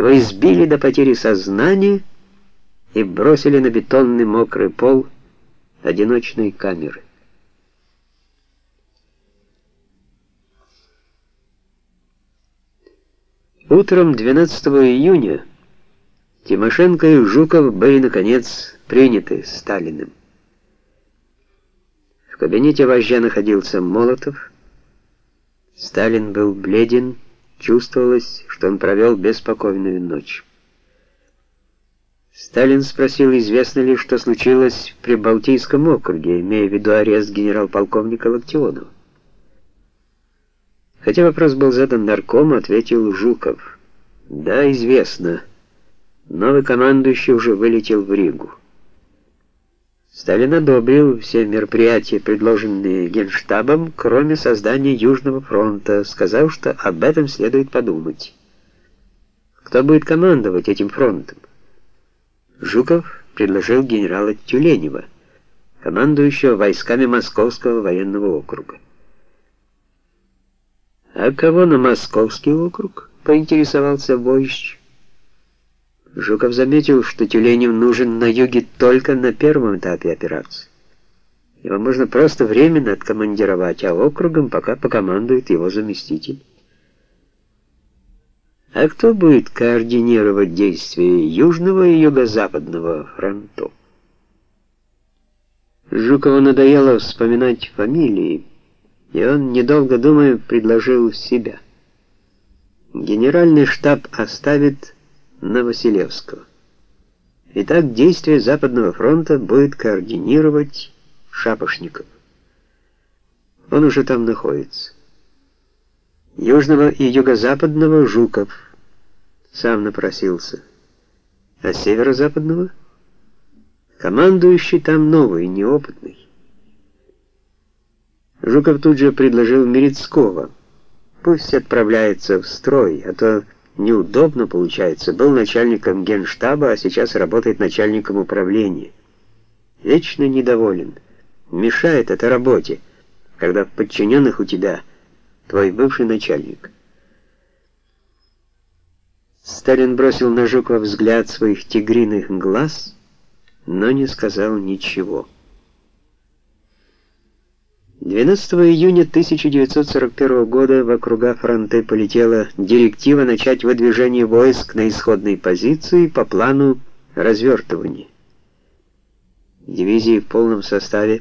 Его избили до потери сознания и бросили на бетонный мокрый пол одиночной камеры. Утром 12 июня Тимошенко и Жуков были, наконец, приняты Сталиным. В кабинете вождя находился Молотов. Сталин был бледен, чувствовалось, что он провел беспокойную ночь. Сталин спросил, известно ли, что случилось при Балтийском округе, имея в виду арест генерал-полковника Локтионова. Хотя вопрос был задан наркому, ответил Жуков. «Да, известно. Новый командующий уже вылетел в Ригу». Сталин одобрил все мероприятия, предложенные Генштабом, кроме создания Южного фронта, сказав, что об этом следует подумать. Кто будет командовать этим фронтом? Жуков предложил генерала Тюленева, командующего войсками Московского военного округа. «А кого на Московский округ?» — поинтересовался вождь. Жуков заметил, что Тюленев нужен на юге только на первом этапе операции. Его можно просто временно откомандировать, а округом пока покомандует его заместитель. А кто будет координировать действия Южного и Юго-Западного фронтов? Жукову надоело вспоминать фамилии, и он, недолго думая, предложил себя. Генеральный штаб оставит на Василевского. Итак, действия Западного фронта будет координировать Шапошников. Он уже там находится. Южного и юго-западного Жуков сам напросился. А северо-западного? Командующий там новый, неопытный. Жуков тут же предложил Мерецкого. Пусть отправляется в строй, а то неудобно получается. Был начальником генштаба, а сейчас работает начальником управления. Вечно недоволен. Мешает это работе, когда в подчиненных у тебя твой бывший начальник. Сталин бросил на Жукова взгляд своих тигриных глаз, но не сказал ничего. 12 июня 1941 года в округа фронты полетела директива начать выдвижение войск на исходной позиции по плану развертывания. Дивизии в полном составе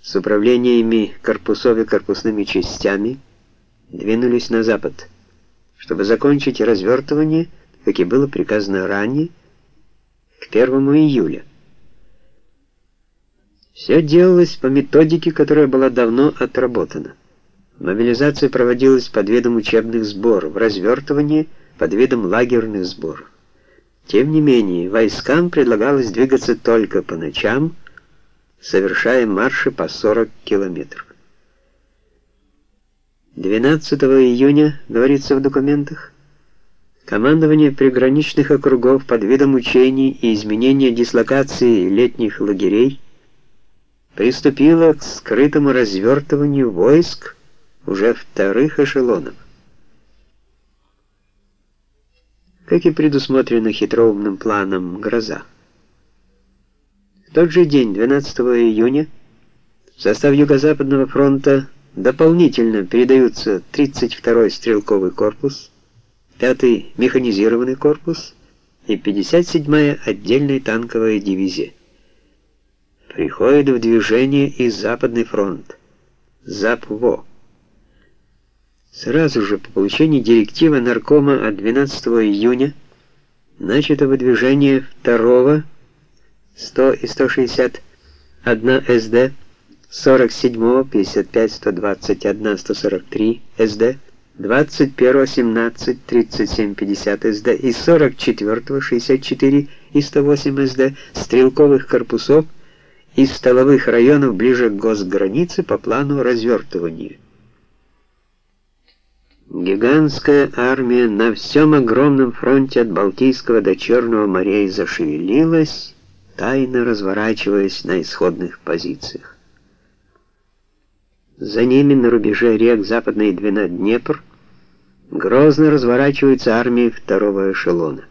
с управлениями корпусов и корпусными частями двинулись на запад, чтобы закончить развертывание, как и было приказано ранее, к 1 июля. Все делалось по методике, которая была давно отработана. Мобилизация проводилась под видом учебных сборов, развертывание под видом лагерных сборов. Тем не менее, войскам предлагалось двигаться только по ночам, совершая марши по 40 километров. 12 июня, говорится в документах, командование приграничных округов под видом учений и изменения дислокации летних лагерей приступила к скрытому развертыванию войск уже вторых эшелонов. Как и предусмотрено хитроумным планом «Гроза». В тот же день, 12 июня, в состав Юго-Западного фронта дополнительно передаются 32-й стрелковый корпус, 5-й механизированный корпус и 57-я отдельная танковая дивизия приходит в движение и Западный фронт, ЗАПВО. Сразу же по получении директивы наркома от 12 июня начато выдвижение второго 100 и 161 СД, 47, 55, 121, 143 СД, 21, 17, 37, 50 СД и 44, 64 и 108 СД стрелковых корпусов из столовых районов ближе к госгранице по плану развертывания. Гигантская армия на всем огромном фронте от Балтийского до Черного морей зашевелилась, тайно разворачиваясь на исходных позициях. За ними на рубеже рек Западная Двина Днепр грозно разворачиваются армии второго эшелона.